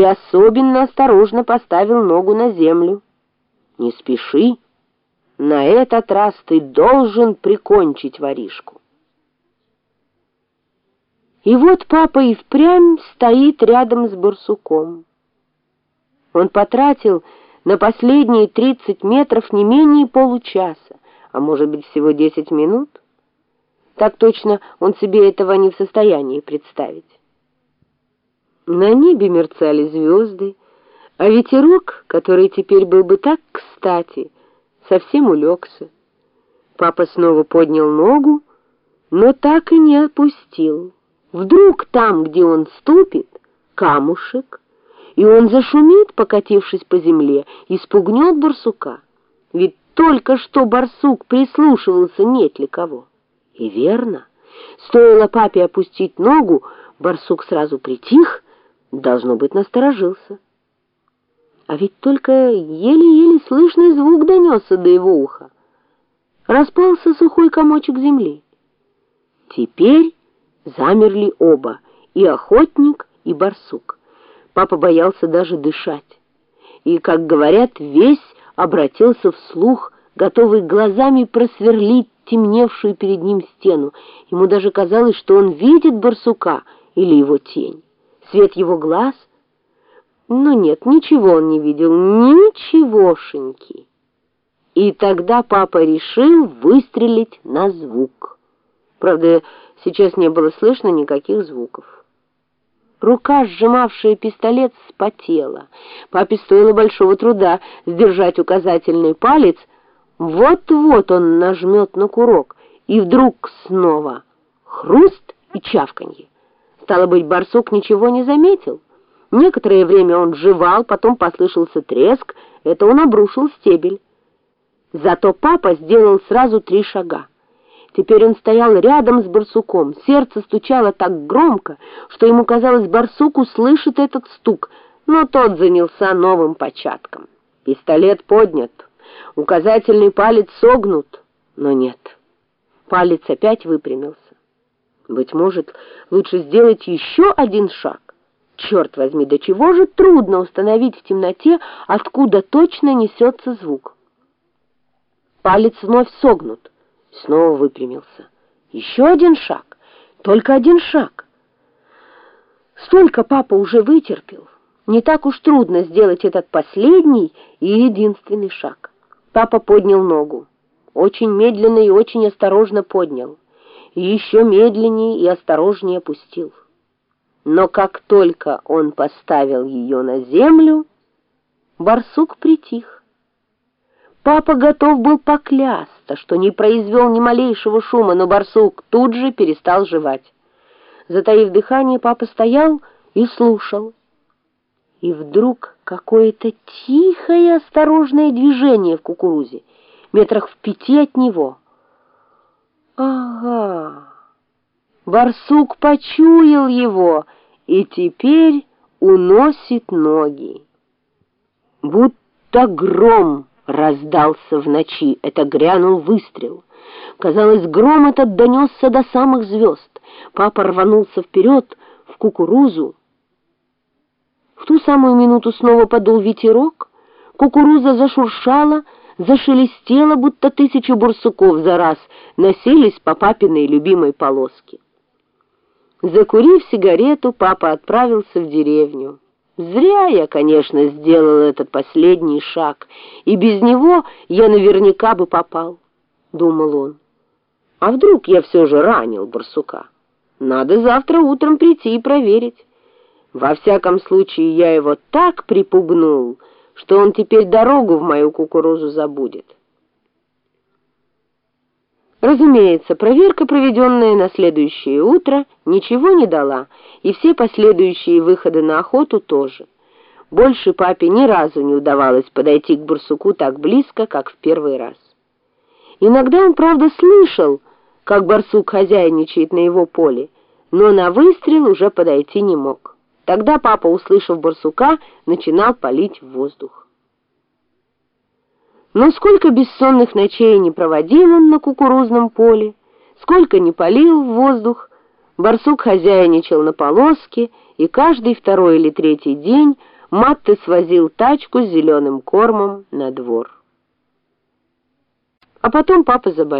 и особенно осторожно поставил ногу на землю. «Не спеши, на этот раз ты должен прикончить воришку». И вот папа и впрямь стоит рядом с барсуком. Он потратил на последние тридцать метров не менее получаса, а может быть всего десять минут. Так точно он себе этого не в состоянии представить. На небе мерцали звезды, а ветерок, который теперь был бы так кстати, совсем улегся. Папа снова поднял ногу, но так и не опустил. Вдруг там, где он ступит, камушек, и он зашумит, покатившись по земле, и спугнет барсука. Ведь только что барсук прислушивался, нет ли кого. И верно, стоило папе опустить ногу, барсук сразу притих, должно быть, насторожился. А ведь только еле-еле слышный звук донесся до его уха. Распался сухой комочек земли. Теперь замерли оба, и охотник, и барсук. Папа боялся даже дышать. И, как говорят, весь обратился вслух, готовый глазами просверлить темневшую перед ним стену. Ему даже казалось, что он видит барсука или его тень. Свет его глаз... Но нет, ничего он не видел, ничегошеньки. И тогда папа решил выстрелить на звук. Правда, сейчас не было слышно никаких звуков. Рука, сжимавшая пистолет, спотела. Папе стоило большого труда сдержать указательный палец. Вот-вот он нажмет на курок, и вдруг снова хруст и чавканье. Стало быть, барсук ничего не заметил. Некоторое время он жевал, потом послышался треск, это он обрушил стебель. Зато папа сделал сразу три шага. Теперь он стоял рядом с барсуком. Сердце стучало так громко, что ему казалось, барсук услышит этот стук, но тот занялся новым початком. Пистолет поднят, указательный палец согнут, но нет. Палец опять выпрямился. Быть может, лучше сделать еще один шаг. Черт возьми, до чего же трудно установить в темноте, откуда точно несется звук. Палец вновь согнут снова выпрямился. Еще один шаг, только один шаг. Столько папа уже вытерпел. Не так уж трудно сделать этот последний и единственный шаг. Папа поднял ногу. Очень медленно и очень осторожно поднял. И еще медленнее и осторожнее опустил. Но как только он поставил ее на землю, барсук притих. Папа готов был поклясться, что не произвел ни малейшего шума, но барсук тут же перестал жевать. Затаив дыхание, папа стоял и слушал. И вдруг какое-то тихое осторожное движение в кукурузе, метрах в пяти от него. Ага, барсук почуял его и теперь уносит ноги. Будто гром раздался в ночи. Это грянул выстрел. Казалось, гром этот донесся до самых звезд. Папа рванулся вперед, в кукурузу. В ту самую минуту снова подул ветерок, кукуруза зашуршала, зашелестела, будто тысячу бурсуков за раз носились по папиной любимой полоске. Закурив сигарету, папа отправился в деревню. Зря я, конечно, сделал этот последний шаг, и без него я наверняка бы попал, — думал он. А вдруг я все же ранил барсука? Надо завтра утром прийти и проверить. Во всяком случае, я его так припугнул, что он теперь дорогу в мою кукурузу забудет. Разумеется, проверка, проведенная на следующее утро, ничего не дала, и все последующие выходы на охоту тоже. Больше папе ни разу не удавалось подойти к барсуку так близко, как в первый раз. Иногда он, правда, слышал, как барсук хозяйничает на его поле, но на выстрел уже подойти не мог. Тогда папа, услышав барсука, начинал палить в воздух. Но сколько бессонных ночей не проводил он на кукурузном поле, сколько не полил в воздух, Барсук хозяйничал на полоске, и каждый второй или третий день Матты свозил тачку с зеленым кормом на двор. А потом папа заболел.